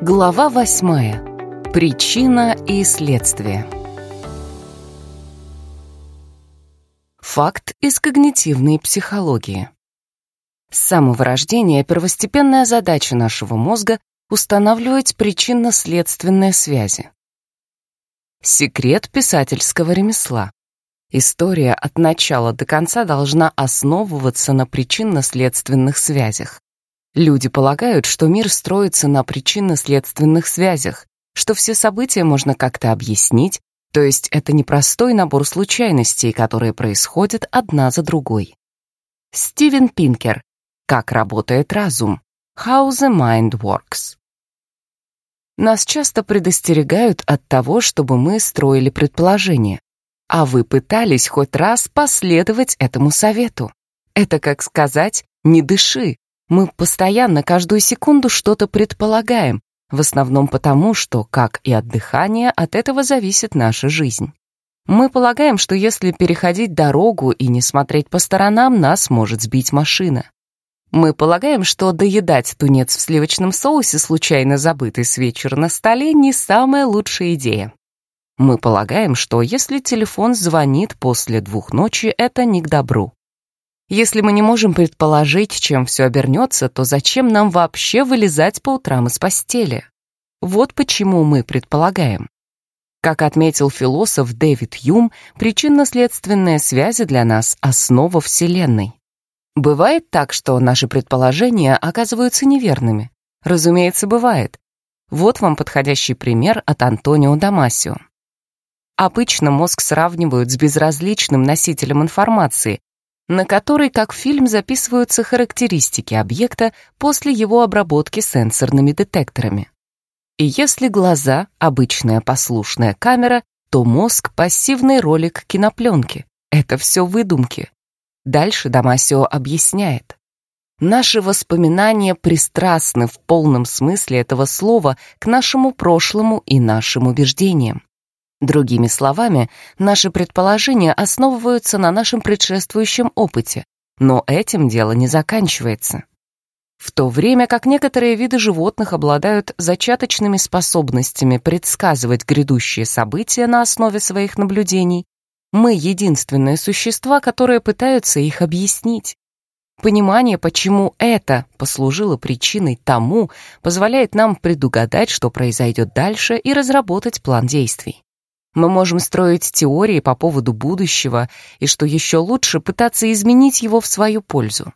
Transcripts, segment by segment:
Глава восьмая. Причина и следствие. Факт из когнитивной психологии. С самого рождения первостепенная задача нашего мозга — устанавливать причинно-следственные связи. Секрет писательского ремесла. История от начала до конца должна основываться на причинно-следственных связях. Люди полагают, что мир строится на причинно-следственных связях, что все события можно как-то объяснить, то есть это не простой набор случайностей, которые происходят одна за другой. Стивен Пинкер. Как работает разум? How the mind works. Нас часто предостерегают от того, чтобы мы строили предположения, а вы пытались хоть раз последовать этому совету. Это как сказать «не дыши», мы постоянно, каждую секунду что-то предполагаем, в основном потому, что, как и от дыхания, от этого зависит наша жизнь. Мы полагаем, что если переходить дорогу и не смотреть по сторонам, нас может сбить машина. Мы полагаем, что доедать тунец в сливочном соусе, случайно забытый с вечера на столе, не самая лучшая идея. Мы полагаем, что если телефон звонит после двух ночи, это не к добру. Если мы не можем предположить, чем все обернется, то зачем нам вообще вылезать по утрам из постели? Вот почему мы предполагаем. Как отметил философ Дэвид Юм, причинно-следственные связи для нас — основа Вселенной. Бывает так, что наши предположения оказываются неверными. Разумеется, бывает. Вот вам подходящий пример от Антонио Дамасио. Обычно мозг сравнивают с безразличным носителем информации, на которой, как фильм, записываются характеристики объекта после его обработки сенсорными детекторами. И если глаза — обычная послушная камера, то мозг — пассивный ролик кинопленки. Это все выдумки. Дальше Дамасио объясняет. Наши воспоминания пристрастны в полном смысле этого слова к нашему прошлому и нашим убеждениям. Другими словами, наши предположения основываются на нашем предшествующем опыте, но этим дело не заканчивается. В то время как некоторые виды животных обладают зачаточными способностями предсказывать грядущие события на основе своих наблюдений, мы единственные существа, которые пытаются их объяснить. Понимание, почему это послужило причиной тому, позволяет нам предугадать, что произойдет дальше, и разработать план действий. Мы можем строить теории по поводу будущего и, что еще лучше, пытаться изменить его в свою пользу.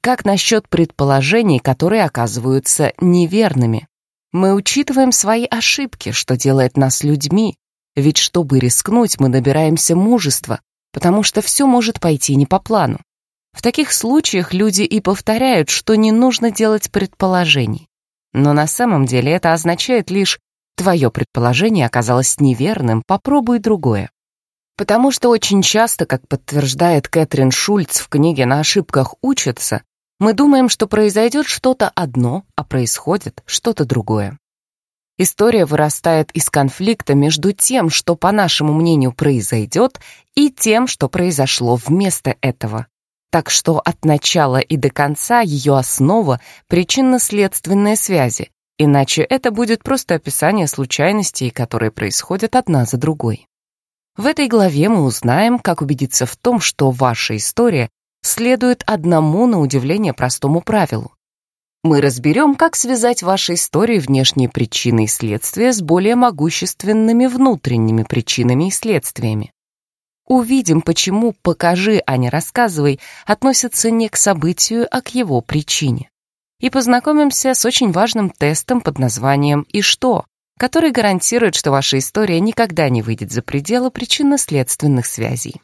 Как насчет предположений, которые оказываются неверными? Мы учитываем свои ошибки, что делает нас людьми, ведь чтобы рискнуть, мы набираемся мужества, потому что все может пойти не по плану. В таких случаях люди и повторяют, что не нужно делать предположений. Но на самом деле это означает лишь Твое предположение оказалось неверным, попробуй другое. Потому что очень часто, как подтверждает Кэтрин Шульц в книге «На ошибках учатся», мы думаем, что произойдет что-то одно, а происходит что-то другое. История вырастает из конфликта между тем, что, по нашему мнению, произойдет, и тем, что произошло вместо этого. Так что от начала и до конца ее основа — причинно-следственные связи, Иначе это будет просто описание случайностей, которые происходят одна за другой. В этой главе мы узнаем, как убедиться в том, что ваша история следует одному, на удивление, простому правилу. Мы разберем, как связать ваши истории внешние причины и следствия с более могущественными внутренними причинами и следствиями. Увидим, почему «покажи, а не рассказывай» относится не к событию, а к его причине и познакомимся с очень важным тестом под названием «И что?», который гарантирует, что ваша история никогда не выйдет за пределы причинно-следственных связей.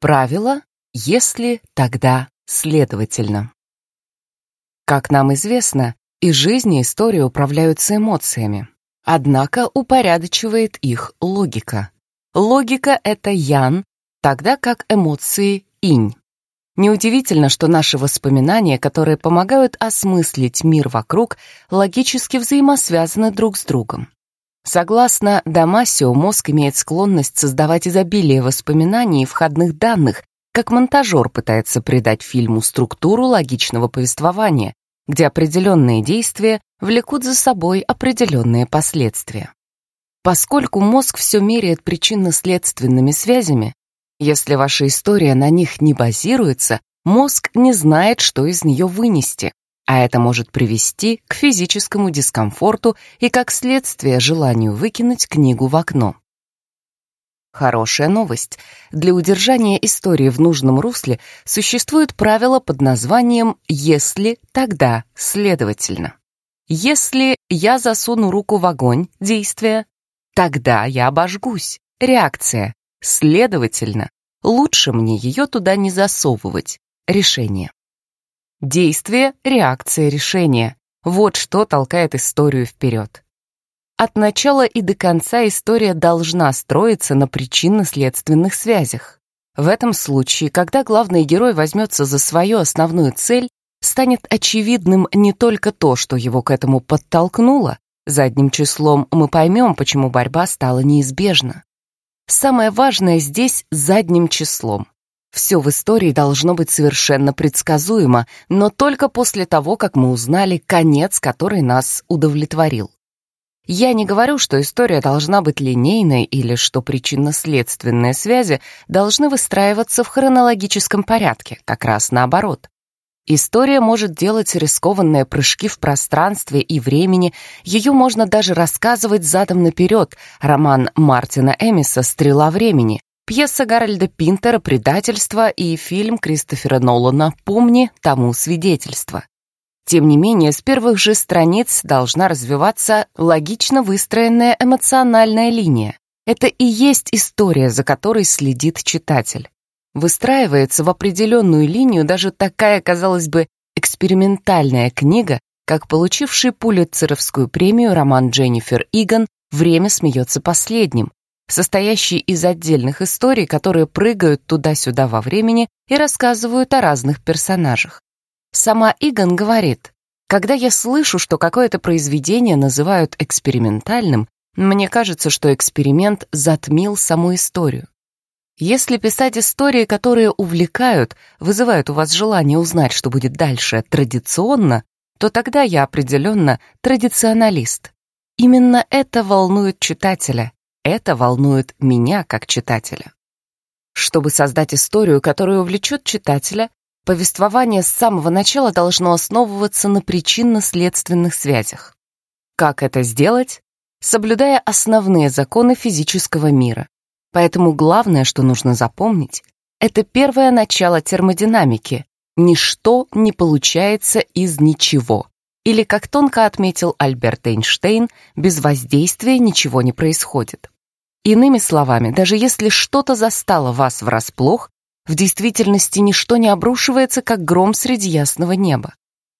Правило «если, тогда, следовательно». Как нам известно, и жизнь и история управляются эмоциями. Однако упорядочивает их логика. Логика — это ян, тогда как эмоции — инь. Неудивительно, что наши воспоминания, которые помогают осмыслить мир вокруг, логически взаимосвязаны друг с другом. Согласно Дамасио, мозг имеет склонность создавать изобилие воспоминаний и входных данных, как монтажер пытается придать фильму структуру логичного повествования, где определенные действия влекут за собой определенные последствия. Поскольку мозг все меряет причинно-следственными связями, если ваша история на них не базируется, мозг не знает, что из нее вынести, а это может привести к физическому дискомфорту и, как следствие, желанию выкинуть книгу в окно. Хорошая новость. Для удержания истории в нужном русле существует правило под названием «если, тогда, следовательно». Если я засуну руку в огонь, действие, тогда я обожгусь, реакция. Следовательно, лучше мне ее туда не засовывать, решение. Действие, реакция, решение. Вот что толкает историю вперед. От начала и до конца история должна строиться на причинно-следственных связях. В этом случае, когда главный герой возьмется за свою основную цель, станет очевидным не только то, что его к этому подтолкнуло, задним числом мы поймем, почему борьба стала неизбежна. Самое важное здесь задним числом. Все в истории должно быть совершенно предсказуемо, но только после того, как мы узнали конец, который нас удовлетворил. Я не говорю, что история должна быть линейной или что причинно-следственные связи должны выстраиваться в хронологическом порядке, как раз наоборот. История может делать рискованные прыжки в пространстве и времени, ее можно даже рассказывать задом наперед, роман Мартина Эмиса «Стрела времени», пьеса Гарольда Пинтера «Предательство» и фильм Кристофера Нолана «Помни тому свидетельство». Тем не менее, с первых же страниц должна развиваться логично выстроенная эмоциональная линия. Это и есть история, за которой следит читатель. Выстраивается в определенную линию даже такая, казалось бы, экспериментальная книга, как получивший Пулитцеровскую премию роман Дженнифер Иган «Время смеется последним», состоящий из отдельных историй, которые прыгают туда-сюда во времени и рассказывают о разных персонажах. Сама Иган говорит, когда я слышу, что какое-то произведение называют экспериментальным, мне кажется, что эксперимент затмил саму историю. Если писать истории, которые увлекают, вызывают у вас желание узнать, что будет дальше, традиционно, то тогда я определенно традиционалист. Именно это волнует читателя, это волнует меня как читателя. Чтобы создать историю, которая увлечет читателя, Повествование с самого начала должно основываться на причинно-следственных связях. Как это сделать? Соблюдая основные законы физического мира. Поэтому главное, что нужно запомнить, это первое начало термодинамики. Ничто не получается из ничего. Или, как тонко отметил Альберт Эйнштейн, без воздействия ничего не происходит. Иными словами, даже если что-то застало вас врасплох, в действительности ничто не обрушивается, как гром среди ясного неба.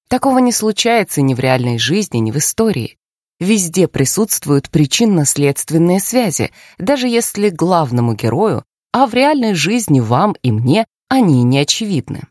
Такого не случается ни в реальной жизни, ни в истории. Везде присутствуют причинно-следственные связи, даже если главному герою, а в реальной жизни вам и мне они не очевидны.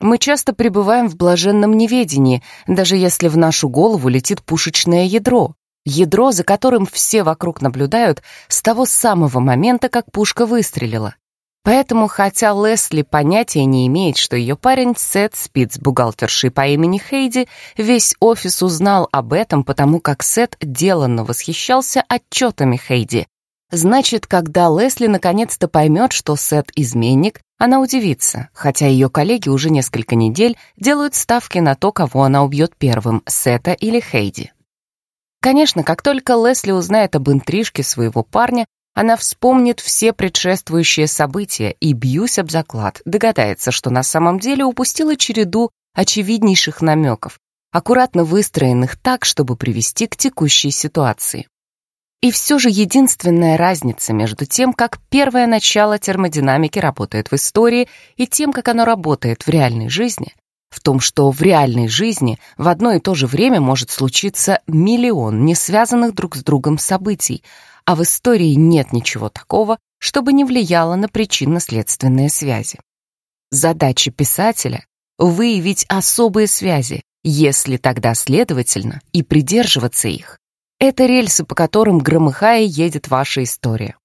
Мы часто пребываем в блаженном неведении, даже если в нашу голову летит пушечное ядро, ядро, за которым все вокруг наблюдают с того самого момента, как пушка выстрелила. Поэтому, хотя Лесли понятия не имеет, что ее парень Сет спит с бухгалтершей по имени Хейди, весь офис узнал об этом, потому как Сет деланно восхищался отчетами Хейди. Значит, когда Лесли наконец-то поймет, что Сет изменник, она удивится, хотя ее коллеги уже несколько недель делают ставки на то, кого она убьет первым, Сета или Хейди. Конечно, как только Лесли узнает об интрижке своего парня, она вспомнит все предшествующие события и, бьюсь об заклад, догадается, что на самом деле упустила череду очевиднейших намеков, аккуратно выстроенных так, чтобы привести к текущей ситуации. И все же единственная разница между тем, как первое начало термодинамики работает в истории, и тем, как оно работает в реальной жизни, в том, что в реальной жизни в одно и то же время может случиться миллион не связанных друг с другом событий, а в истории нет ничего такого, чтобы не влияло на причинно-следственные связи. Задача писателя — выявить особые связи, если тогда следовательно, и придерживаться их. Это рельсы, по которым громыхая едет ваша история.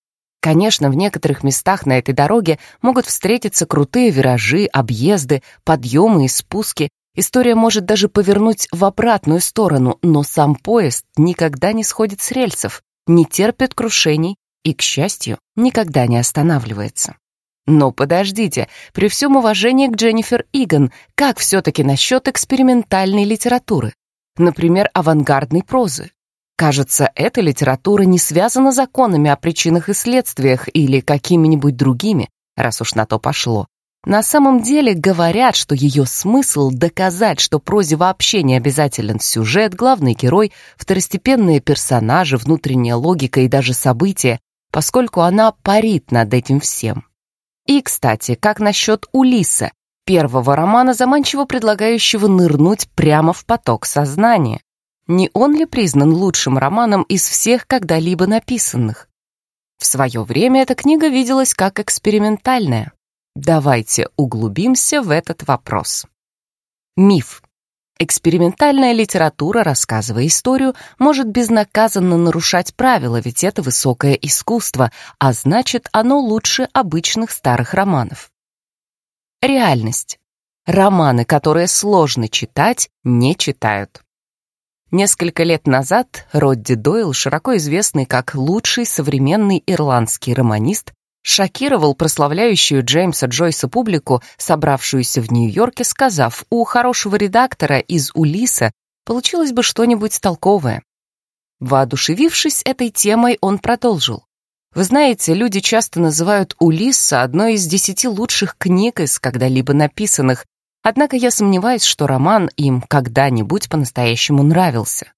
Конечно, в некоторых местах на этой дороге могут встретиться крутые виражи, объезды, подъемы и спуски, История может даже повернуть в обратную сторону, но сам поезд никогда не сходит с рельсов, не терпит крушений и, к счастью, никогда не останавливается. Но подождите, при всем уважении к Дженнифер Иган, как все-таки насчет экспериментальной литературы? Например, авангардной прозы. Кажется, эта литература не связана законами о причинах и следствиях или какими-нибудь другими, раз уж на то пошло. На самом деле говорят, что ее смысл доказать, что прозе вообще не обязателен сюжет, главный герой, второстепенные персонажи, внутренняя логика и даже события, поскольку она парит над этим всем. И, кстати, как насчет Улиса, первого романа, заманчиво предлагающего нырнуть прямо в поток сознания? Не он ли признан лучшим романом из всех когда-либо написанных? В свое время эта книга виделась как экспериментальная. Давайте углубимся в этот вопрос. Миф. Экспериментальная литература, рассказывая историю, может безнаказанно нарушать правила, ведь это высокое искусство, а значит, оно лучше обычных старых романов. Реальность. Романы, которые сложно читать, не читают. Несколько лет назад Родди Дойл, широко известный как лучший современный ирландский романист, шокировал прославляющую Джеймса Джойса публику, собравшуюся в Нью-Йорке, сказав, у хорошего редактора из Улиса получилось бы что-нибудь толковое. Воодушевившись этой темой, он продолжил. Вы знаете, люди часто называют Улисса одной из десяти лучших книг из когда-либо написанных, однако я сомневаюсь, что роман им когда-нибудь по-настоящему нравился.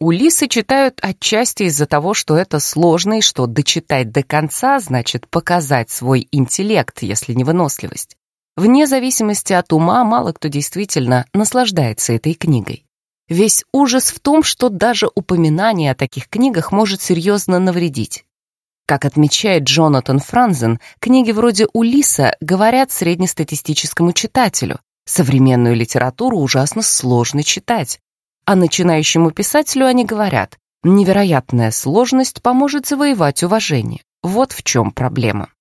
Улисы читают отчасти из-за того, что это сложно и что дочитать до конца значит показать свой интеллект, если не выносливость. Вне зависимости от ума мало кто действительно наслаждается этой книгой. Весь ужас в том, что даже упоминание о таких книгах может серьезно навредить. Как отмечает Джонатан Франзен, книги вроде «Улиса» говорят среднестатистическому читателю. Современную литературу ужасно сложно читать. А начинающему писателю они говорят, невероятная сложность поможет завоевать уважение. Вот в чем проблема.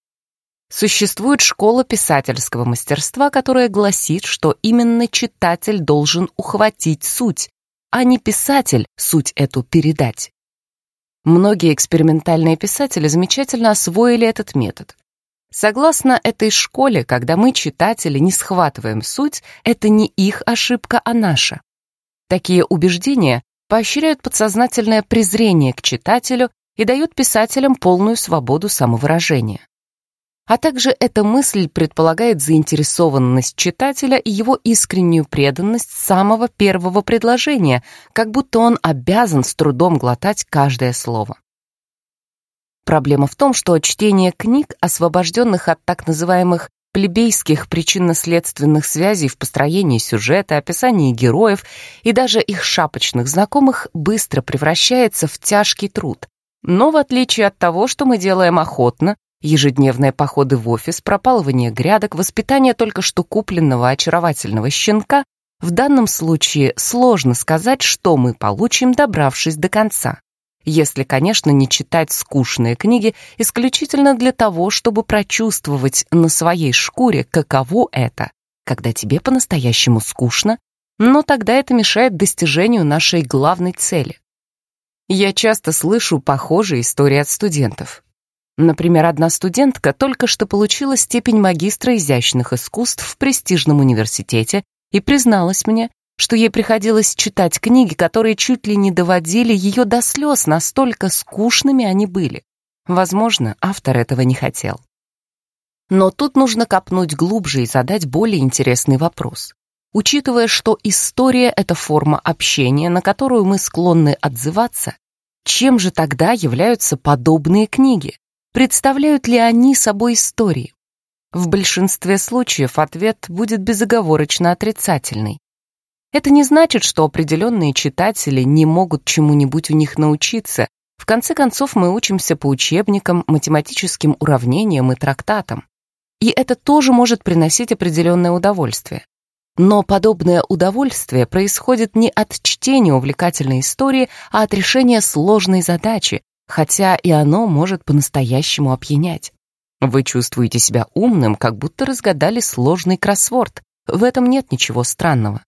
Существует школа писательского мастерства, которая гласит, что именно читатель должен ухватить суть, а не писатель суть эту передать. Многие экспериментальные писатели замечательно освоили этот метод. Согласно этой школе, когда мы, читатели, не схватываем суть, это не их ошибка, а наша. Такие убеждения поощряют подсознательное презрение к читателю и дают писателям полную свободу самовыражения. А также эта мысль предполагает заинтересованность читателя и его искреннюю преданность самого первого предложения, как будто он обязан с трудом глотать каждое слово. Проблема в том, что чтение книг, освобожденных от так называемых плебейских причинно-следственных связей в построении сюжета, описании героев и даже их шапочных знакомых быстро превращается в тяжкий труд. Но в отличие от того, что мы делаем охотно, ежедневные походы в офис, пропалывание грядок, воспитание только что купленного очаровательного щенка, в данном случае сложно сказать, что мы получим, добравшись до конца если, конечно, не читать скучные книги исключительно для того, чтобы прочувствовать на своей шкуре, каково это, когда тебе по-настоящему скучно, но тогда это мешает достижению нашей главной цели. Я часто слышу похожие истории от студентов. Например, одна студентка только что получила степень магистра изящных искусств в престижном университете и призналась мне, что ей приходилось читать книги, которые чуть ли не доводили ее до слез, настолько скучными они были. Возможно, автор этого не хотел. Но тут нужно копнуть глубже и задать более интересный вопрос. Учитывая, что история — это форма общения, на которую мы склонны отзываться, чем же тогда являются подобные книги? Представляют ли они собой истории? В большинстве случаев ответ будет безоговорочно отрицательный. Это не значит, что определенные читатели не могут чему-нибудь у них научиться. В конце концов, мы учимся по учебникам, математическим уравнениям и трактатам. И это тоже может приносить определенное удовольствие. Но подобное удовольствие происходит не от чтения увлекательной истории, а от решения сложной задачи, хотя и оно может по-настоящему опьянять. Вы чувствуете себя умным, как будто разгадали сложный кроссворд. В этом нет ничего странного.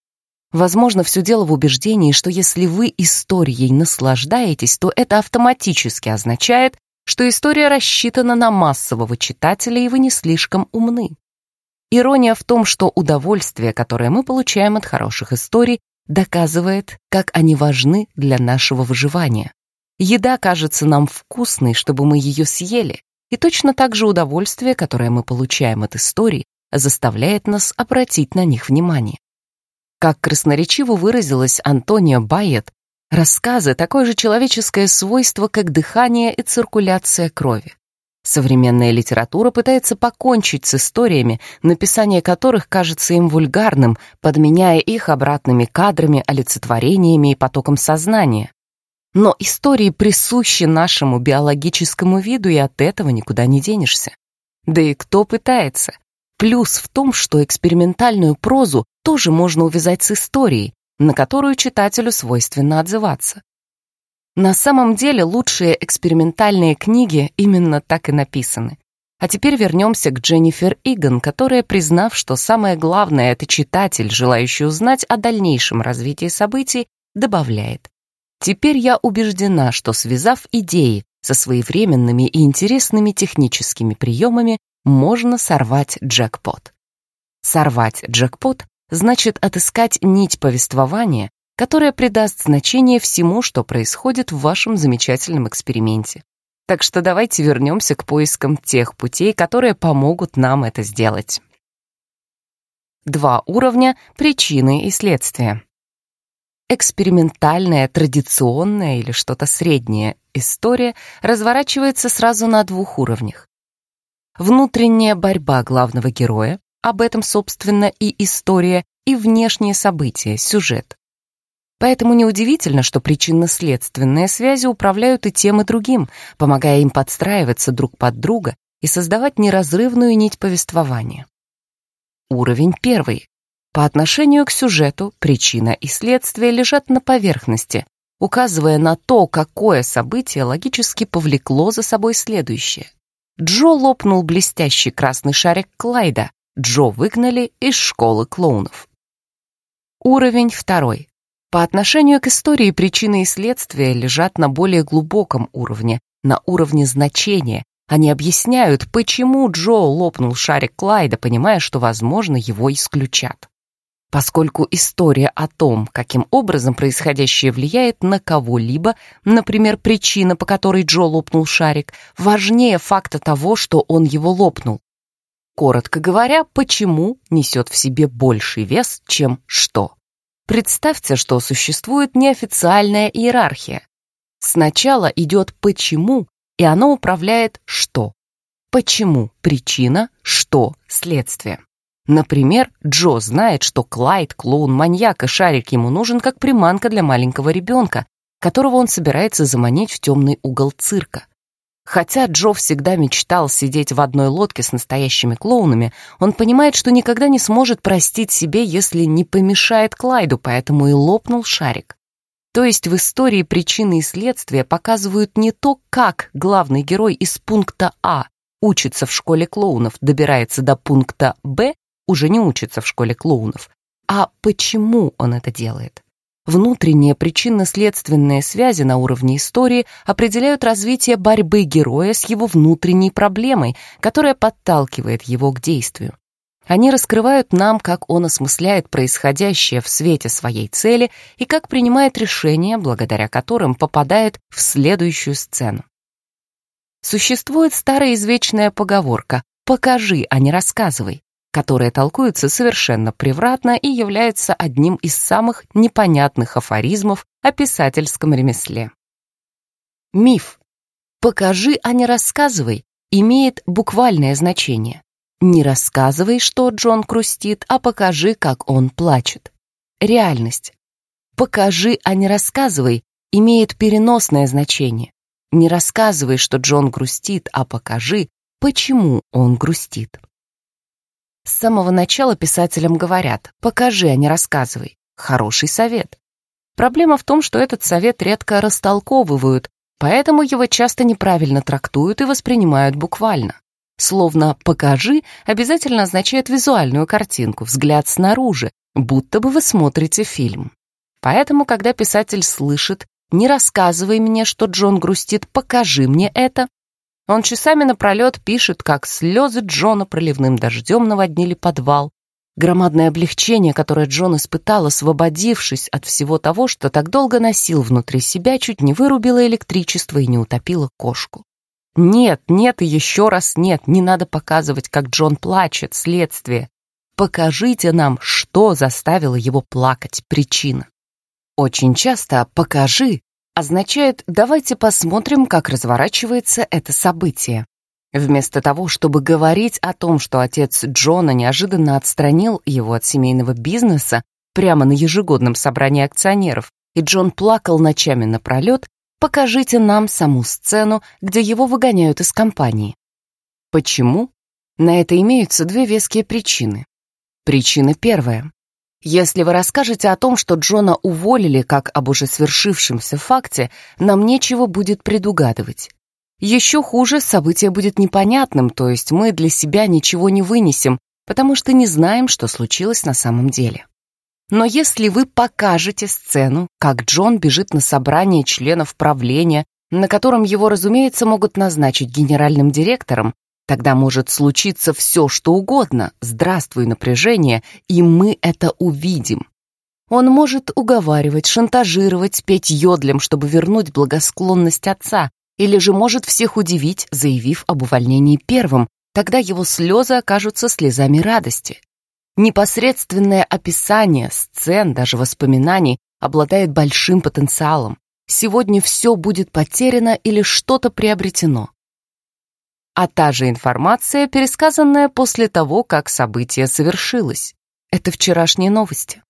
Возможно, все дело в убеждении, что если вы историей наслаждаетесь, то это автоматически означает, что история рассчитана на массового читателя, и вы не слишком умны. Ирония в том, что удовольствие, которое мы получаем от хороших историй, доказывает, как они важны для нашего выживания. Еда кажется нам вкусной, чтобы мы ее съели, и точно так же удовольствие, которое мы получаем от историй, заставляет нас обратить на них внимание. Как красноречиво выразилась Антония Байет, рассказы — такое же человеческое свойство, как дыхание и циркуляция крови. Современная литература пытается покончить с историями, написание которых кажется им вульгарным, подменяя их обратными кадрами, олицетворениями и потоком сознания. Но истории присущи нашему биологическому виду, и от этого никуда не денешься. Да и кто пытается? Плюс в том, что экспериментальную прозу тоже можно увязать с историей, на которую читателю свойственно отзываться. На самом деле лучшие экспериментальные книги именно так и написаны. А теперь вернемся к Дженнифер Иган, которая, признав, что самое главное — это читатель, желающий узнать о дальнейшем развитии событий, добавляет. Теперь я убеждена, что связав идеи со своевременными и интересными техническими приемами, можно сорвать джекпот. Сорвать джекпот значит отыскать нить повествования, которая придаст значение всему, что происходит в вашем замечательном эксперименте. Так что давайте вернемся к поискам тех путей, которые помогут нам это сделать. Два уровня — причины и следствия. Экспериментальная, традиционная или что-то среднее история разворачивается сразу на двух уровнях. Внутренняя борьба главного героя, об этом, собственно, и история, и внешние события, сюжет. Поэтому неудивительно, что причинно-следственные связи управляют и тем, и другим, помогая им подстраиваться друг под друга и создавать неразрывную нить повествования. Уровень первый. По отношению к сюжету причина и следствие лежат на поверхности, указывая на то, какое событие логически повлекло за собой следующее. Джо лопнул блестящий красный шарик Клайда. Джо выгнали из школы клоунов. Уровень второй. По отношению к истории причины и следствия лежат на более глубоком уровне, на уровне значения. Они объясняют, почему Джо лопнул шарик Клайда, понимая, что, возможно, его исключат. Поскольку история о том, каким образом происходящее влияет на кого-либо, например, причина, по которой Джо лопнул шарик, важнее факта того, что он его лопнул. Коротко говоря, почему несет в себе больший вес, чем что. Представьте, что существует неофициальная иерархия. Сначала идет «почему», и оно управляет «что». Почему – причина, что – следствие. Например, Джо знает, что Клайд — клоун-маньяк, и шарик ему нужен как приманка для маленького ребенка, которого он собирается заманить в темный угол цирка. Хотя Джо всегда мечтал сидеть в одной лодке с настоящими клоунами, он понимает, что никогда не сможет простить себе, если не помешает Клайду, поэтому и лопнул шарик. То есть в истории причины и следствия показывают не то, как главный герой из пункта А учится в школе клоунов, добирается до пункта Б уже не учится в школе клоунов. А почему он это делает? Внутренние причинно-следственные связи на уровне истории определяют развитие борьбы героя с его внутренней проблемой, которая подталкивает его к действию. Они раскрывают нам, как он осмысляет происходящее в свете своей цели и как принимает решения, благодаря которым попадает в следующую сцену. Существует старая извечная поговорка «покажи, а не рассказывай», которое толкуется совершенно превратно и является одним из самых непонятных афоризмов о писательском ремесле. Миф «покажи, а не рассказывай» имеет буквальное значение. Не рассказывай, что Джон грустит, а покажи, как он плачет. Реальность. «Покажи, а не рассказывай» имеет переносное значение. Не рассказывай, что Джон грустит, а покажи, почему он грустит. С самого начала писателям говорят «покажи, а не рассказывай». Хороший совет. Проблема в том, что этот совет редко растолковывают, поэтому его часто неправильно трактуют и воспринимают буквально. Словно «покажи» обязательно означает визуальную картинку, взгляд снаружи, будто бы вы смотрите фильм. Поэтому, когда писатель слышит «не рассказывай мне, что Джон грустит, покажи мне это», он часами напролет пишет, как слезы Джона проливным дождем наводнили подвал, громадное облегчение, которое Джон испытал, освободившись от всего того, что так долго носил внутри себя, чуть не вырубило электричество и не утопило кошку. Нет, нет и еще раз нет, не надо показывать, как Джон плачет, следствие. Покажите нам, что заставило его плакать, причина. Очень часто «покажи» означает «давайте посмотрим, как разворачивается это событие». Вместо того, чтобы говорить о том, что отец Джона неожиданно отстранил его от семейного бизнеса прямо на ежегодном собрании акционеров, и Джон плакал ночами напролет, покажите нам саму сцену, где его выгоняют из компании. Почему? На это имеются две веские причины. Причина первая. Если вы расскажете о том, что Джона уволили как об уже свершившемся факте, нам нечего будет предугадывать. Еще хуже, событие будет непонятным, то есть мы для себя ничего не вынесем, потому что не знаем, что случилось на самом деле. Но если вы покажете сцену, как Джон бежит на собрание членов правления, на котором его, разумеется, могут назначить генеральным директором, Тогда может случиться все, что угодно. Здравствуй, напряжение, и мы это увидим. Он может уговаривать, шантажировать, петь йодлем, чтобы вернуть благосклонность отца, или же может всех удивить, заявив об увольнении первым, тогда его слезы окажутся слезами радости. Непосредственное описание сцен, даже воспоминаний, обладает большим потенциалом. Сегодня все будет потеряно или что-то приобретено а та же информация, пересказанная после того, как событие совершилось. Это вчерашние новости.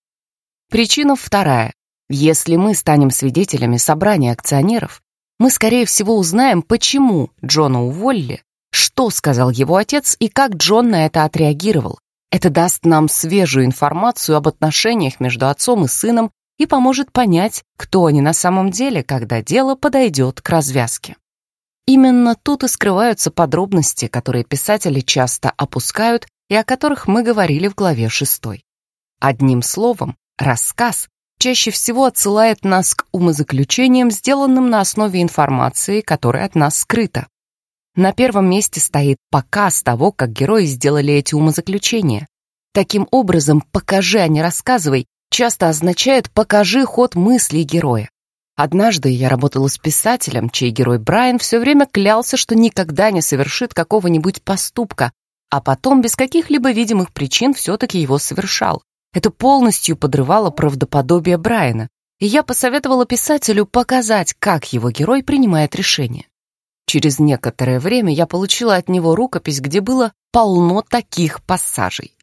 Причина вторая. Если мы станем свидетелями собрания акционеров, мы, скорее всего, узнаем, почему Джона уволили, что сказал его отец и как Джон на это отреагировал. Это даст нам свежую информацию об отношениях между отцом и сыном и поможет понять, кто они на самом деле, когда дело подойдет к развязке. Именно тут и скрываются подробности, которые писатели часто опускают и о которых мы говорили в главе 6. Одним словом, рассказ чаще всего отсылает нас к умозаключениям, сделанным на основе информации, которая от нас скрыта. На первом месте стоит показ того, как герои сделали эти умозаключения. Таким образом, «покажи, а не рассказывай» часто означает «покажи ход мыслей героя». Однажды я работала с писателем, чей герой Брайан все время клялся, что никогда не совершит какого-нибудь поступка, а потом без каких-либо видимых причин все-таки его совершал. Это полностью подрывало правдоподобие Брайана, и я посоветовала писателю показать, как его герой принимает решение. Через некоторое время я получила от него рукопись, где было полно таких пассажей.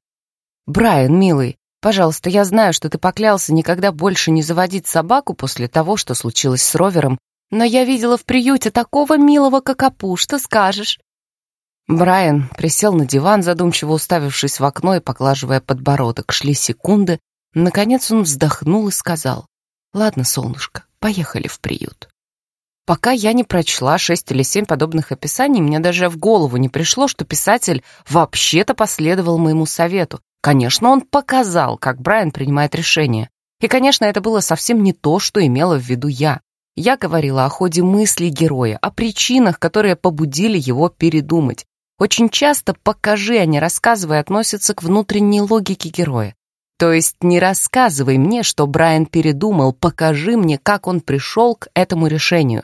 «Брайан, милый, Пожалуйста, я знаю, что ты поклялся никогда больше не заводить собаку после того, что случилось с Ровером, но я видела в приюте такого милого какапу, что скажешь?» Брайан присел на диван, задумчиво уставившись в окно и поглаживая подбородок. Шли секунды. Наконец он вздохнул и сказал, «Ладно, солнышко, поехали в приют». Пока я не прочла шесть или семь подобных описаний, мне даже в голову не пришло, что писатель вообще-то последовал моему совету, Конечно, он показал, как Брайан принимает решение. И, конечно, это было совсем не то, что имела в виду я. Я говорила о ходе мыслей героя, о причинах, которые побудили его передумать. Очень часто «покажи, а не рассказывай» относятся к внутренней логике героя. То есть не рассказывай мне, что Брайан передумал, покажи мне, как он пришел к этому решению.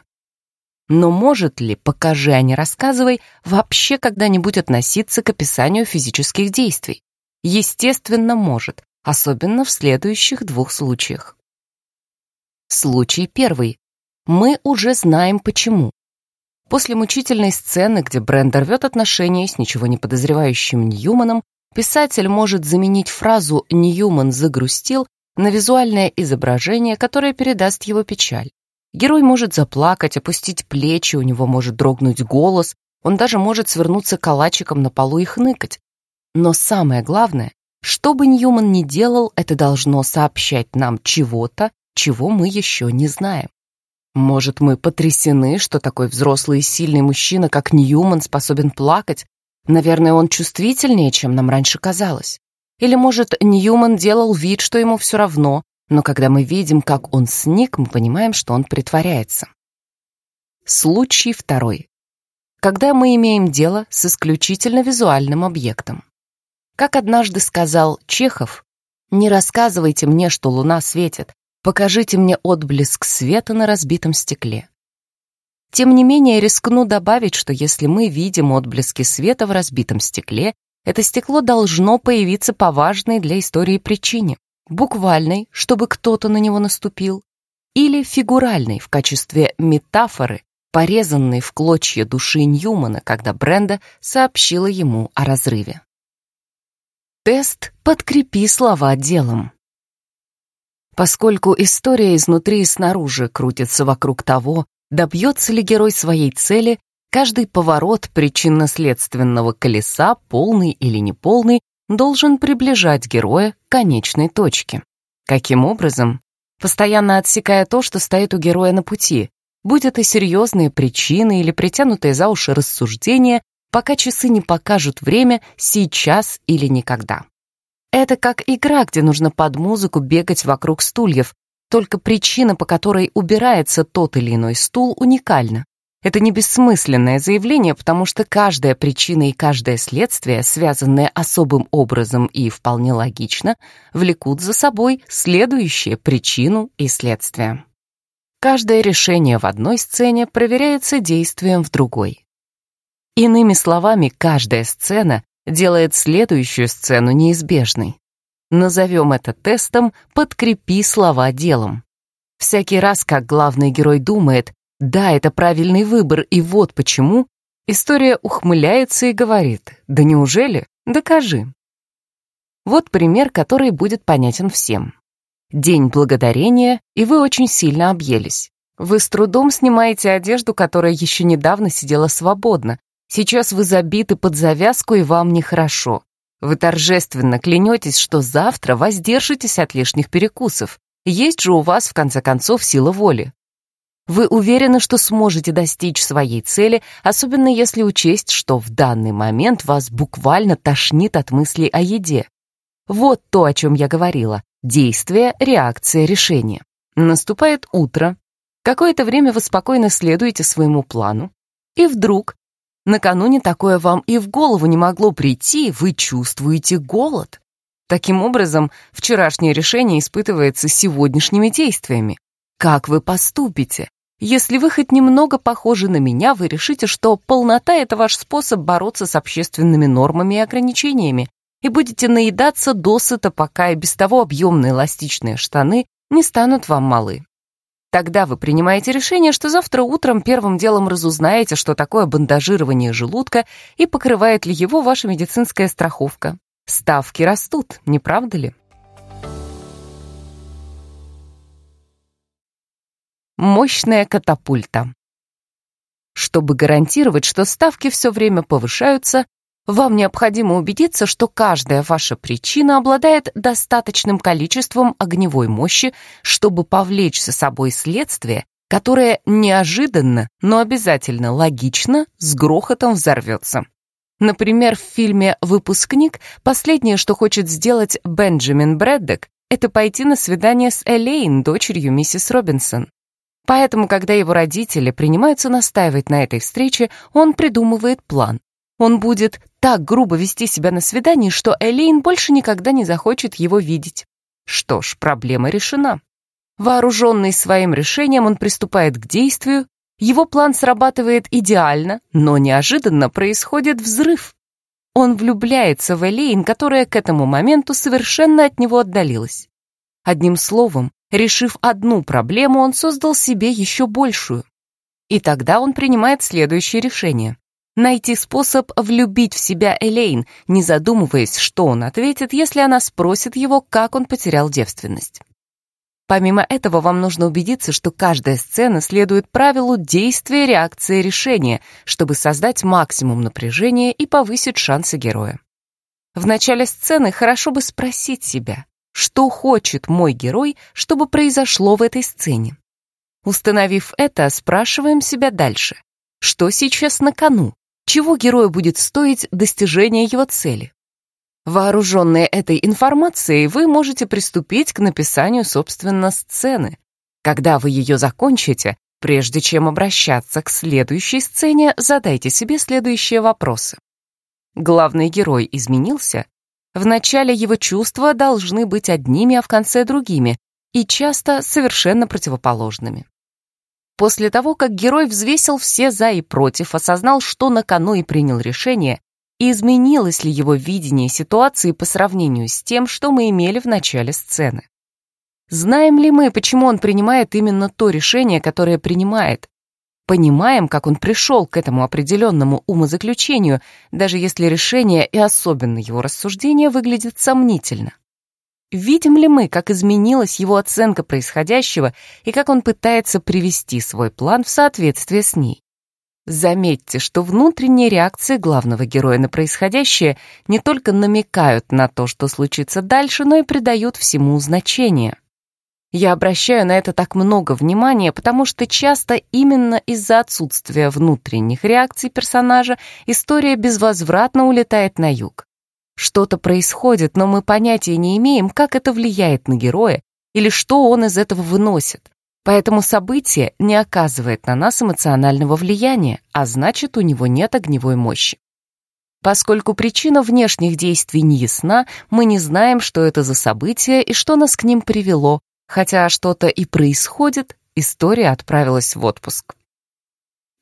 Но может ли «покажи, а не рассказывай» вообще когда-нибудь относиться к описанию физических действий? Естественно, может, особенно в следующих двух случаях. Случай первый. Мы уже знаем почему. После мучительной сцены, где Бренда рвет отношения с ничего не подозревающим Ньюманом, писатель может заменить фразу «Ньюман загрустил» на визуальное изображение, которое передаст его печаль. Герой может заплакать, опустить плечи, у него может дрогнуть голос, он даже может свернуться калачиком на полу и хныкать. Но самое главное, что бы Ньюман ни делал, это должно сообщать нам чего-то, чего мы еще не знаем. Может, мы потрясены, что такой взрослый и сильный мужчина, как Ньюман, способен плакать, Наверное, он чувствительнее, чем нам раньше казалось. Или, может, Ньюман делал вид, что ему все равно, но когда мы видим, как он сник, мы понимаем, что он притворяется. Случай второй. Когда мы имеем дело с исключительно визуальным объектом. Как однажды сказал Чехов, «Не рассказывайте мне, что луна светит, покажите мне отблеск света на разбитом стекле». Тем не менее, рискну добавить, что если мы видим отблески света в разбитом стекле, это стекло должно появиться по важной для истории причине, буквальной, чтобы кто-то на него наступил, или фигуральной в качестве метафоры, порезанной в клочья души Ньюмана, когда Бренда сообщила ему о разрыве. Тест «Подкрепи слова делом». Поскольку история изнутри и снаружи крутится вокруг того, добьется ли герой своей цели, каждый поворот причинно-следственного колеса, полный или неполный, должен приближать героя к конечной точке. Каким образом? Постоянно отсекая то, что стоит у героя на пути, будь это серьезные причины или притянутые за уши рассуждения, пока часы не покажут время сейчас или никогда. Это как игра, где нужно под музыку бегать вокруг стульев, только причина, по которой убирается тот или иной стул, уникальна. Это не бессмысленное заявление, потому что каждая причина и каждое следствие, связанные особым образом и вполне логично, влекут за собой следующие причину и следствие. Каждое решение в одной сцене проверяется действием в другой. Иными словами, каждая сцена делает следующую сцену неизбежной. Назовем это тестом «подкрепи слова делом». Всякий раз, как главный герой думает «да, это правильный выбор, и вот почему», история ухмыляется и говорит «да неужели? Докажи». Вот пример, который будет понятен всем. День благодарения, и вы очень сильно объелись. Вы с трудом снимаете одежду, которая еще недавно сидела свободно. Сейчас вы забиты под завязку, и вам нехорошо. Вы торжественно клянетесь, что завтра воздержитесь от лишних перекусов. Есть же у вас, в конце концов, сила воли. Вы уверены, что сможете достичь своей цели, особенно если учесть, что в данный момент вас буквально тошнит от мыслей о еде. Вот то, о чем я говорила. Действие, реакция, решение. Наступает утро. Какое-то время вы спокойно следуете своему плану. И вдруг Накануне такое вам и в голову не могло прийти, вы чувствуете голод. Таким образом, вчерашнее решение испытывается сегодняшними действиями. Как вы поступите? Если вы хоть немного похожи на меня, вы решите, что полнота — это ваш способ бороться с общественными нормами и ограничениями, и будете наедаться досыта, пока и без того объемные эластичные штаны не станут вам малы. Тогда вы принимаете решение, что завтра утром первым делом разузнаете, что такое бандажирование желудка и покрывает ли его ваша медицинская страховка. Ставки растут, не правда ли? Мощная катапульта. Чтобы гарантировать, что ставки все время повышаются, вам необходимо убедиться, что каждая ваша причина обладает достаточным количеством огневой мощи, чтобы повлечь за собой следствие, которое неожиданно, но обязательно логично с грохотом взорвется. Например, в фильме «Выпускник» последнее, что хочет сделать Бенджамин Брэддок, это пойти на свидание с Элейн, дочерью миссис Робинсон. Поэтому, когда его родители принимаются настаивать на этой встрече, он придумывает план. Он будет так грубо вести себя на свидании, что Элейн больше никогда не захочет его видеть. Что ж, проблема решена. Вооруженный своим решением, он приступает к действию, его план срабатывает идеально, но неожиданно происходит взрыв. Он влюбляется в Элейн, которая к этому моменту совершенно от него отдалилась. Одним словом, решив одну проблему, он создал себе еще большую. И тогда он принимает следующее решение найти способ влюбить в себя Элейн, не задумываясь, что он ответит, если она спросит его, как он потерял девственность. Помимо этого, вам нужно убедиться, что каждая сцена следует правилу действия, реакции, решения, чтобы создать максимум напряжения и повысить шансы героя. В начале сцены хорошо бы спросить себя, что хочет мой герой, чтобы произошло в этой сцене. Установив это, спрашиваем себя дальше. Что сейчас на кону? Чего герою будет стоить достижение его цели. Вооруженные этой информацией, вы можете приступить к написанию, собственно, сцены. Когда вы ее закончите, прежде чем обращаться к следующей сцене, задайте себе следующие вопросы. Главный герой изменился? Вначале его чувства должны быть одними, а в конце другими, и часто совершенно противоположными. После того, как герой взвесил все «за» и «против», осознал, что на кону и принял решение, и изменилось ли его видение ситуации по сравнению с тем, что мы имели в начале сцены. Знаем ли мы, почему он принимает именно то решение, которое принимает? Понимаем, как он пришел к этому определенному умозаключению, даже если решение и особенно его рассуждение выглядит сомнительно. Видим ли мы, как изменилась его оценка происходящего и как он пытается привести свой план в соответствие с ней? Заметьте, что внутренние реакции главного героя на происходящее не только намекают на то, что случится дальше, но и придают всему значение. Я обращаю на это так много внимания, потому что часто именно из-за отсутствия внутренних реакций персонажа история безвозвратно улетает на юг. Что-то происходит, но мы понятия не имеем, как это влияет на героя или что он из этого выносит. Поэтому событие не оказывает на нас эмоционального влияния, а значит, у него нет огневой мощи. Поскольку причина внешних действий не ясна, мы не знаем, что это за событие и что нас к ним привело, хотя что-то и происходит, история отправилась в отпуск.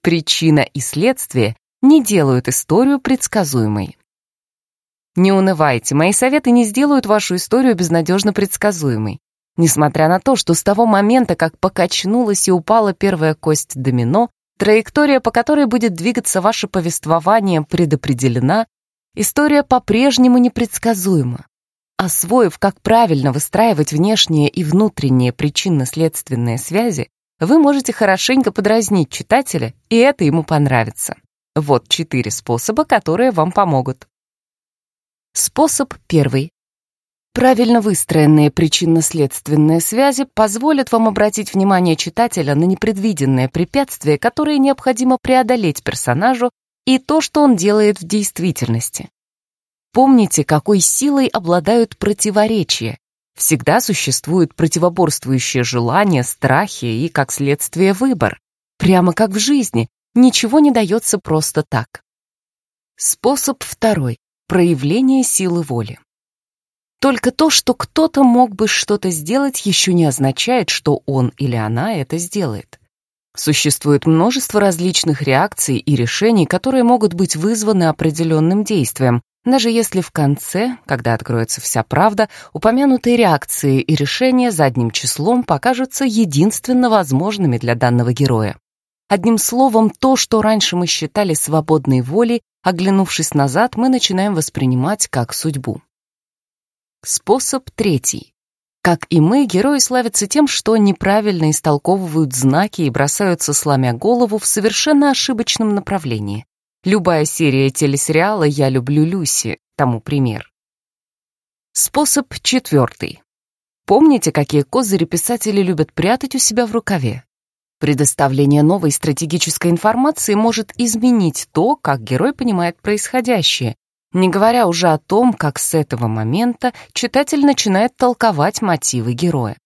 Причина и следствие не делают историю предсказуемой. Не унывайте, мои советы не сделают вашу историю безнадежно предсказуемой. Несмотря на то, что с того момента, как покачнулась и упала первая кость домино, траектория, по которой будет двигаться ваше повествование, предопределена, история по-прежнему непредсказуема. Освоив, как правильно выстраивать внешние и внутренние причинно-следственные связи, вы можете хорошенько подразнить читателя, и это ему понравится. Вот четыре способа, которые вам помогут. Способ первый. Правильно выстроенные причинно-следственные связи позволят вам обратить внимание читателя на непредвиденные препятствия, которые необходимо преодолеть персонажу, и то, что он делает в действительности. Помните, какой силой обладают противоречия. Всегда существуют противоборствующие желания, страхи и, как следствие, выбор. Прямо как в жизни, ничего не дается просто так. Способ второй проявление силы воли. Только то, что кто-то мог бы что-то сделать, еще не означает, что он или она это сделает. Существует множество различных реакций и решений, которые могут быть вызваны определенным действием, даже если в конце, когда откроется вся правда, упомянутые реакции и решения задним числом покажутся единственно возможными для данного героя. Одним словом, то, что раньше мы считали свободной волей, Оглянувшись назад, мы начинаем воспринимать как судьбу. Способ третий. Как и мы, герои славятся тем, что неправильно истолковывают знаки и бросаются, сломя голову, в совершенно ошибочном направлении. Любая серия телесериала «Я люблю Люси» тому пример. Способ четвертый. Помните, какие козыри писатели любят прятать у себя в рукаве? Предоставление новой стратегической информации может изменить то, как герой понимает происходящее, не говоря уже о том, как с этого момента читатель начинает толковать мотивы героя.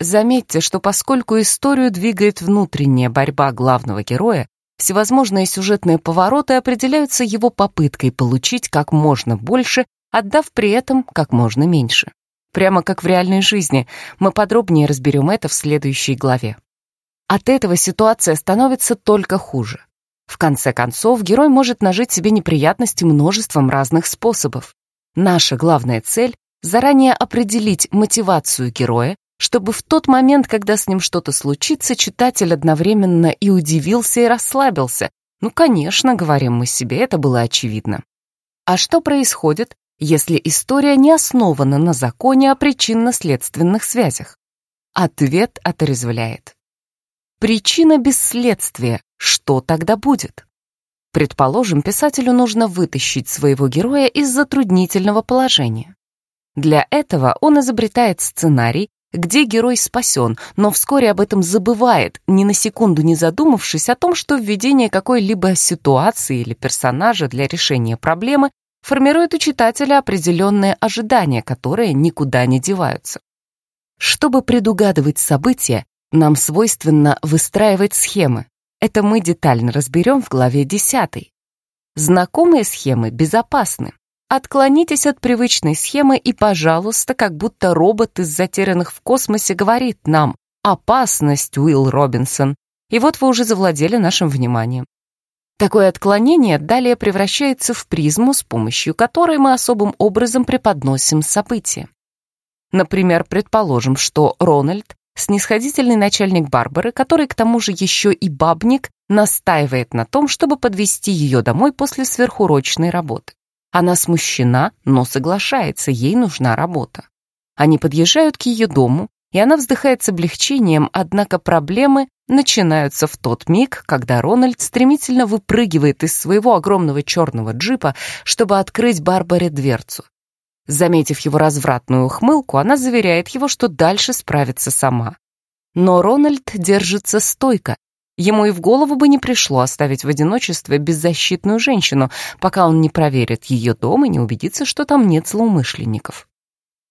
Заметьте, что поскольку историю двигает внутренняя борьба главного героя, всевозможные сюжетные повороты определяются его попыткой получить как можно больше, отдав при этом как можно меньше. Прямо как в реальной жизни, мы подробнее разберем это в следующей главе. От этого ситуация становится только хуже. В конце концов, герой может нажить себе неприятности множеством разных способов. Наша главная цель — заранее определить мотивацию героя, чтобы в тот момент, когда с ним что-то случится, читатель одновременно и удивился, и расслабился. Ну, конечно, говорим мы себе, это было очевидно. А что происходит, если история не основана на законе о причинно-следственных связях? Ответ отрезвляет. Причина без следствия. Что тогда будет? Предположим, писателю нужно вытащить своего героя из затруднительного положения. Для этого он изобретает сценарий, где герой спасен, но вскоре об этом забывает, ни на секунду не задумавшись о том, что введение какой-либо ситуации или персонажа для решения проблемы формирует у читателя определенные ожидания, которые никуда не деваются. Чтобы предугадывать события, нам свойственно выстраивать схемы. Это мы детально разберем в главе 10. Знакомые схемы безопасны. Отклонитесь от привычной схемы и, пожалуйста, как будто робот из затерянных в космосе говорит нам «Опасность, Уилл Робинсон». И вот вы уже завладели нашим вниманием. Такое отклонение далее превращается в призму, с помощью которой мы особым образом преподносим события. Например, предположим, что Рональд — снисходительный начальник Барбары, который к тому же еще и бабник, настаивает на том, чтобы подвести ее домой после сверхурочной работы. Она смущена, но соглашается, ей нужна работа. Они подъезжают к ее дому, и она вздыхает с облегчением, однако проблемы начинаются в тот миг, когда Рональд стремительно выпрыгивает из своего огромного черного джипа, чтобы открыть Барбаре дверцу. Заметив его развратную ухмылку, она заверяет его, что дальше справится сама. Но Рональд держится стойко. Ему и в голову бы не пришло оставить в одиночестве беззащитную женщину, пока он не проверит ее дом и не убедится, что там нет злоумышленников.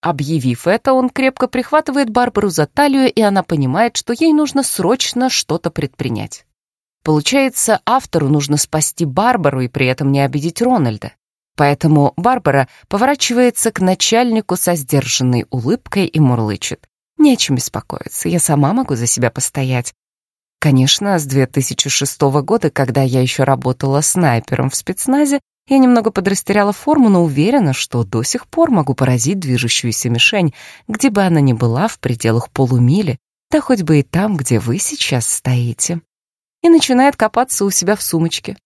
Объявив это, он крепко прихватывает Барбару за талию, и она понимает, что ей нужно срочно что-то предпринять. Получается, автору нужно спасти Барбару и при этом не обидеть Рональда. Поэтому Барбара поворачивается к начальнику со сдержанной улыбкой и мурлычет. «Не о чем беспокоиться, я сама могу за себя постоять. Конечно, с 2006 года, когда я еще работала снайпером в спецназе, я немного подрастеряла форму, но уверена, что до сих пор могу поразить движущуюся мишень, где бы она ни была, в пределах полумили, да хоть бы и там, где вы сейчас стоите. И начинает копаться у себя в сумочке.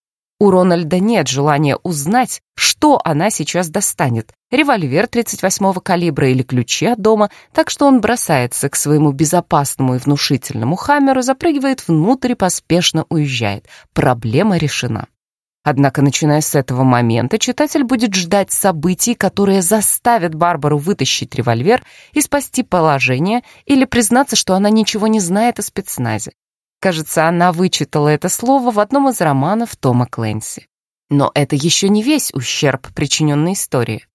У Рональда нет желания узнать, что она сейчас достанет, револьвер 38-го калибра или ключи от дома, так что он бросается к своему безопасному и внушительному хаммеру, запрыгивает внутрь и поспешно уезжает. Проблема решена. Однако, начиная с этого момента, читатель будет ждать событий, которые заставят Барбару вытащить револьвер и спасти положение или признаться, что она ничего не знает о спецназе. Кажется, она вычитала это слово в одном из романов Тома Клэнси. Но это еще не весь ущерб, причиненной истории.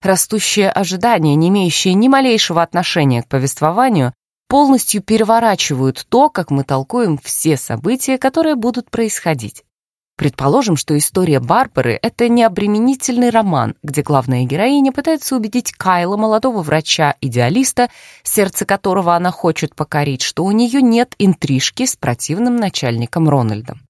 Растущее ожидание, не имеющее ни малейшего отношения к повествованию, полностью переворачивают то, как мы толкуем все события, которые будут происходить. Предположим, что история Барбары — это необременительный роман, где главная героиня пытается убедить Кайла, молодого врача-идеалиста, сердце которого она хочет покорить, что у нее нет интрижки с противным начальником Рональдом.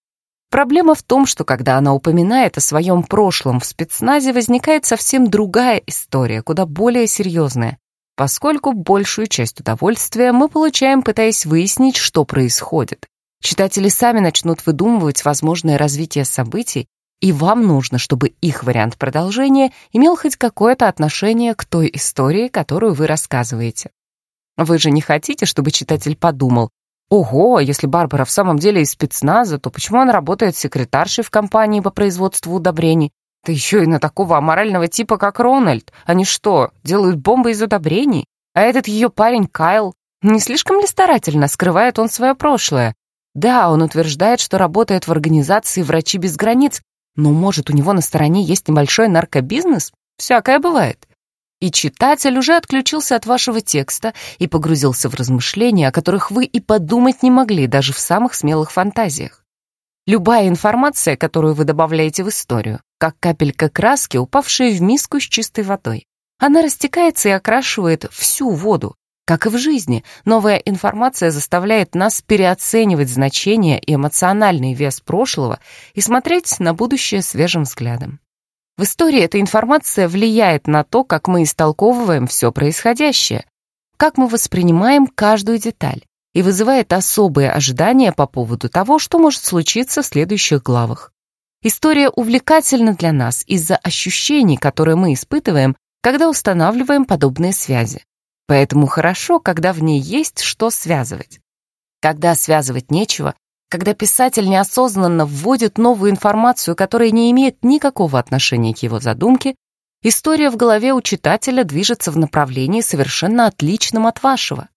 Проблема в том, что когда она упоминает о своем прошлом в спецназе, возникает совсем другая история, куда более серьезная, поскольку большую часть удовольствия мы получаем, пытаясь выяснить, что происходит, Читатели сами начнут выдумывать возможное развитие событий, и вам нужно, чтобы их вариант продолжения имел хоть какое-то отношение к той истории, которую вы рассказываете. Вы же не хотите, чтобы читатель подумал, «Ого, если Барбара в самом деле из спецназа, то почему она работает секретаршей в компании по производству удобрений? Да еще и на такого аморального типа, как Рональд. Они что, делают бомбы из удобрений? А этот ее парень Кайл, не слишком ли старательно скрывает он свое прошлое? Да, он утверждает, что работает в организации «Врачи без границ», но, может, у него на стороне есть небольшой наркобизнес? Всякое бывает. И читатель уже отключился от вашего текста и погрузился в размышления, о которых вы и подумать не могли даже в самых смелых фантазиях. Любая информация, которую вы добавляете в историю, как капелька краски, упавшая в миску с чистой водой. Она растекается и окрашивает всю воду, как и в жизни, новая информация заставляет нас переоценивать значение и эмоциональный вес прошлого и смотреть на будущее свежим взглядом. В истории эта информация влияет на то, как мы истолковываем все происходящее, как мы воспринимаем каждую деталь и вызывает особые ожидания по поводу того, что может случиться в следующих главах. История увлекательна для нас из-за ощущений, которые мы испытываем, когда устанавливаем подобные связи. Поэтому хорошо, когда в ней есть что связывать. Когда связывать нечего, когда писатель неосознанно вводит новую информацию, которая не имеет никакого отношения к его задумке, история в голове у читателя движется в направлении совершенно отличном от вашего.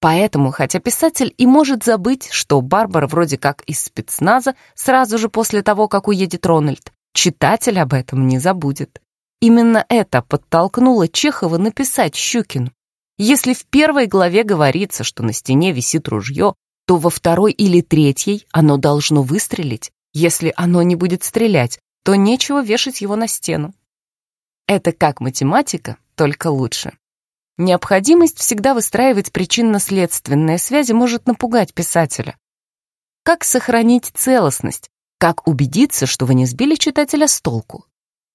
Поэтому, хотя писатель и может забыть, что Барбара вроде как из спецназа сразу же после того, как уедет Рональд, читатель об этом не забудет. Именно это подтолкнуло Чехова написать Щукину. Если в первой главе говорится, что на стене висит ружье, то во второй или третьей оно должно выстрелить. Если оно не будет стрелять, то нечего вешать его на стену. Это как математика, только лучше. Необходимость всегда выстраивать причинно-следственные связи может напугать писателя. Как сохранить целостность? Как убедиться, что вы не сбили читателя с толку?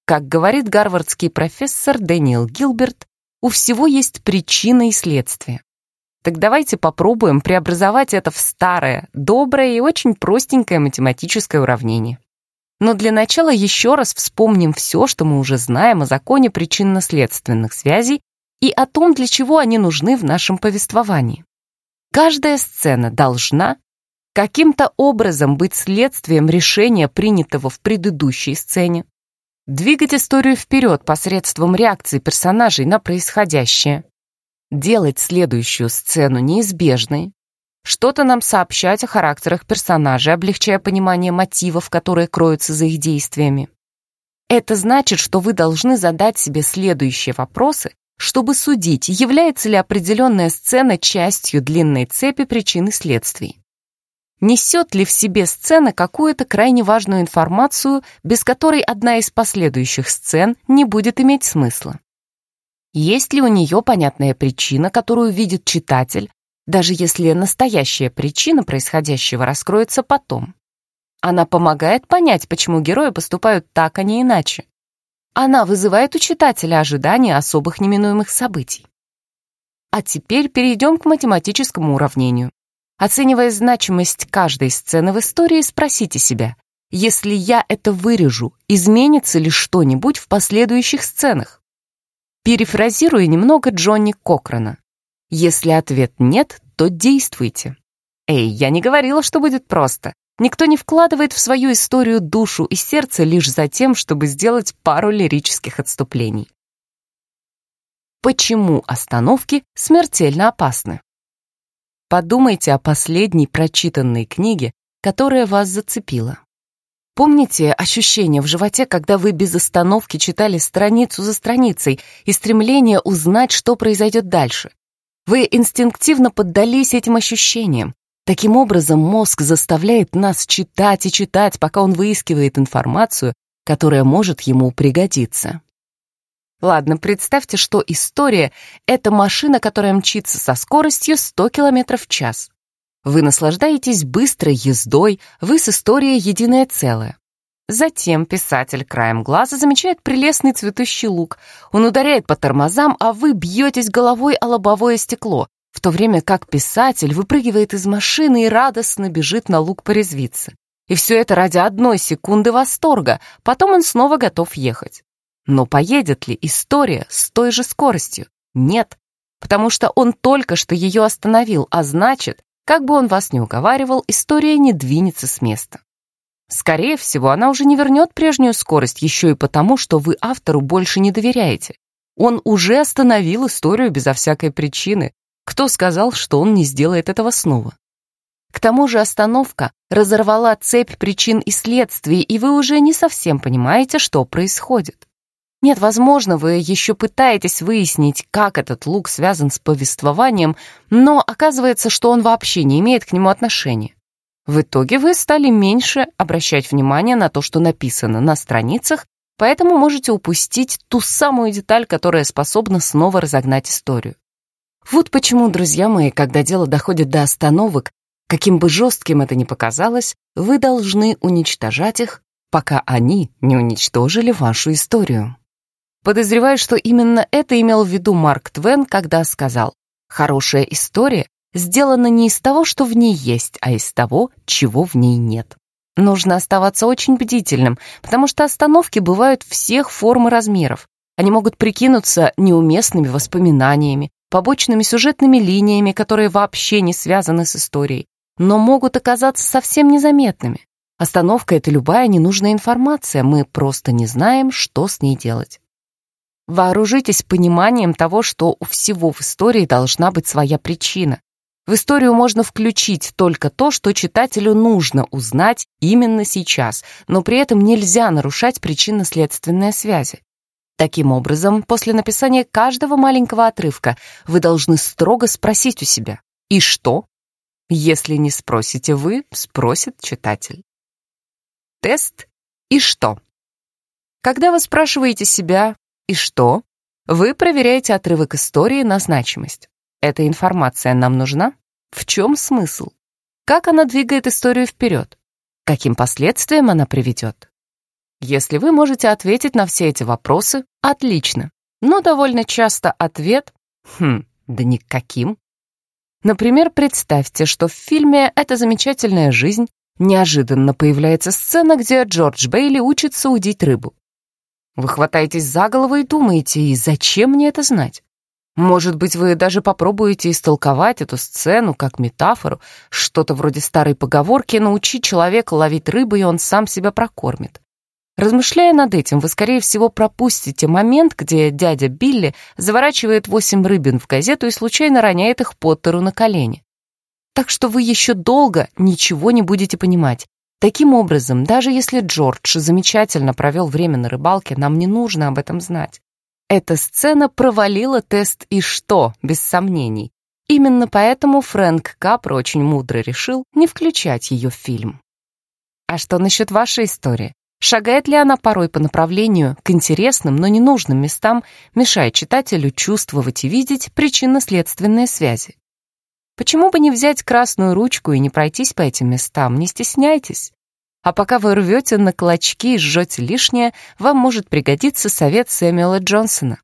Как говорит гарвардский профессор Дэниел Гилберт, у всего есть причина и следствие. Так давайте попробуем преобразовать это в старое, доброе и очень простенькое математическое уравнение. Но для начала еще раз вспомним все, что мы уже знаем о законе причинно-следственных связей и о том, для чего они нужны в нашем повествовании. Каждая сцена должна каким-то образом быть следствием решения, принятого в предыдущей сцене, двигать историю вперед посредством реакции персонажей на происходящее, делать следующую сцену неизбежной, что-то нам сообщать о характерах персонажей, облегчая понимание мотивов, которые кроются за их действиями. Это значит, что вы должны задать себе следующие вопросы, чтобы судить, является ли определенная сцена частью длинной цепи причин и следствий. Несет ли в себе сцена какую-то крайне важную информацию, без которой одна из последующих сцен не будет иметь смысла? Есть ли у нее понятная причина, которую видит читатель, даже если настоящая причина происходящего раскроется потом? Она помогает понять, почему герои поступают так, а не иначе. Она вызывает у читателя ожидания особых неминуемых событий. А теперь перейдем к математическому уравнению. Оценивая значимость каждой сцены в истории, спросите себя, если я это вырежу, изменится ли что-нибудь в последующих сценах? Перефразируя немного Джонни Кокрона. Если ответ нет, то действуйте. Эй, я не говорила, что будет просто. Никто не вкладывает в свою историю душу и сердце лишь за тем, чтобы сделать пару лирических отступлений. Почему остановки смертельно опасны? Подумайте о последней прочитанной книге, которая вас зацепила. Помните ощущение в животе, когда вы без остановки читали страницу за страницей и стремление узнать, что произойдет дальше? Вы инстинктивно поддались этим ощущениям, Таким образом, мозг заставляет нас читать и читать, пока он выискивает информацию, которая может ему пригодиться. Ладно, представьте, что история — это машина, которая мчится со скоростью 100 км в час. Вы наслаждаетесь быстрой ездой, вы с историей единое целое. Затем писатель краем глаза замечает прелестный цветущий лук. Он ударяет по тормозам, а вы бьетесь головой о лобовое стекло, в то время как писатель выпрыгивает из машины и радостно бежит на луг порезвиться. И все это ради одной секунды восторга, потом он снова готов ехать. Но поедет ли история с той же скоростью? Нет, потому что он только что ее остановил, а значит, как бы он вас ни уговаривал, история не двинется с места. Скорее всего, она уже не вернет прежнюю скорость еще и потому, что вы автору больше не доверяете. Он уже остановил историю безо всякой причины, кто сказал, что он не сделает этого снова? К тому же остановка разорвала цепь причин и следствий, и вы уже не совсем понимаете, что происходит. Нет, возможно, вы еще пытаетесь выяснить, как этот лук связан с повествованием, но оказывается, что он вообще не имеет к нему отношения. В итоге вы стали меньше обращать внимание на то, что написано на страницах, поэтому можете упустить ту самую деталь, которая способна снова разогнать историю. Вот почему, друзья мои, когда дело доходит до остановок, каким бы жестким это ни показалось, вы должны уничтожать их, пока они не уничтожили вашу историю. Подозреваю, что именно это имел в виду Марк Твен, когда сказал «Хорошая история сделана не из того, что в ней есть, а из того, чего в ней нет». Нужно оставаться очень бдительным, потому что остановки бывают всех форм и размеров. Они могут прикинуться неуместными воспоминаниями, побочными сюжетными линиями, которые вообще не связаны с историей, но могут оказаться совсем незаметными. Остановка — это любая ненужная информация, мы просто не знаем, что с ней делать. Вооружитесь пониманием того, что у всего в истории должна быть своя причина. В историю можно включить только то, что читателю нужно узнать именно сейчас, но при этом нельзя нарушать причинно-следственные связи. Таким образом, после написания каждого маленького отрывка вы должны строго спросить у себя «И что?». Если не спросите вы, спросит читатель. Тест «И что?». Когда вы спрашиваете себя «И что?», вы проверяете отрывок истории на значимость. Эта информация нам нужна? В чем смысл? Как она двигает историю вперед? Каким последствиям она приведет? Если вы можете ответить на все эти вопросы, отлично. Но довольно часто ответ «Хм, да никаким». Например, представьте, что в фильме «Это замечательная жизнь» неожиданно появляется сцена, где Джордж Бейли учится удить рыбу. Вы хватаетесь за голову и думаете, и зачем мне это знать? Может быть, вы даже попробуете истолковать эту сцену как метафору, что-то вроде старой поговорки «научи человека ловить рыбу, и он сам себя прокормит». Размышляя над этим, вы, скорее всего, пропустите момент, где дядя Билли заворачивает восемь рыбин в газету и случайно роняет их Поттеру на колени. Так что вы еще долго ничего не будете понимать. Таким образом, даже если Джордж замечательно провел время на рыбалке, нам не нужно об этом знать. Эта сцена провалила тест «И что?» без сомнений. Именно поэтому Фрэнк Капра очень мудро решил не включать ее в фильм. А что насчет вашей истории? Шагает ли она порой по направлению к интересным, но ненужным местам, мешая читателю чувствовать и видеть причинно-следственные связи? Почему бы не взять красную ручку и не пройтись по этим местам, не стесняйтесь? А пока вы рвете на клочки и жжете лишнее, вам может пригодиться совет Сэмюэла Джонсона.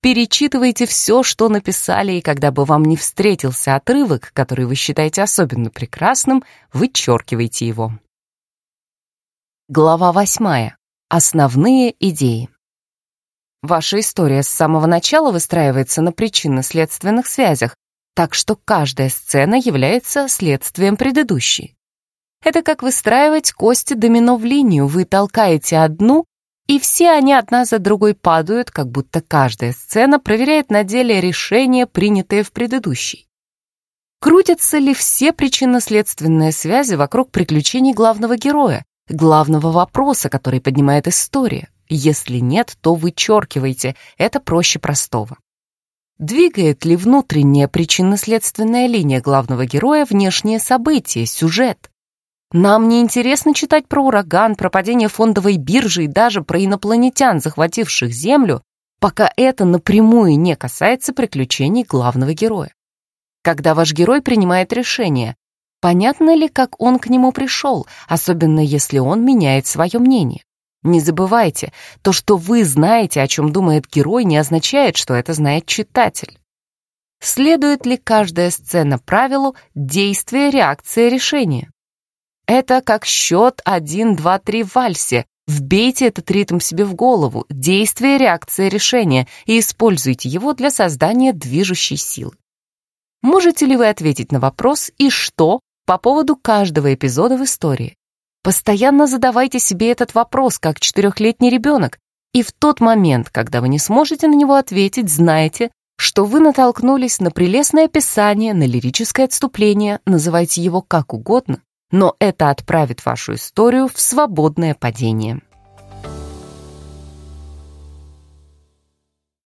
Перечитывайте все, что написали, и когда бы вам не встретился отрывок, который вы считаете особенно прекрасным, вычеркивайте его. Глава восьмая. Основные идеи. Ваша история с самого начала выстраивается на причинно-следственных связях, так что каждая сцена является следствием предыдущей. Это как выстраивать кости домино в линию. Вы толкаете одну, и все они одна за другой падают, как будто каждая сцена проверяет на деле решение, принятое в предыдущей. Крутятся ли все причинно-следственные связи вокруг приключений главного героя? главного вопроса, который поднимает история. Если нет, то вычеркивайте, это проще простого. Двигает ли внутренняя причинно-следственная линия главного героя внешние события, сюжет? Нам не интересно читать про ураган, про падение фондовой биржи и даже про инопланетян, захвативших Землю, пока это напрямую не касается приключений главного героя. Когда ваш герой принимает решение, Понятно ли, как он к нему пришел, особенно если он меняет свое мнение? Не забывайте, то, что вы знаете, о чем думает герой, не означает, что это знает читатель. Следует ли каждая сцена правилу действия, реакция, решение? Это как счет 1, 2, 3 в вальсе. Вбейте этот ритм себе в голову, действие, реакция, решение, и используйте его для создания движущей силы. Можете ли вы ответить на вопрос «И что?» по поводу каждого эпизода в истории. Постоянно задавайте себе этот вопрос, как четырехлетний ребенок, и в тот момент, когда вы не сможете на него ответить, знайте, что вы натолкнулись на прелестное описание, на лирическое отступление, называйте его как угодно, но это отправит вашу историю в свободное падение.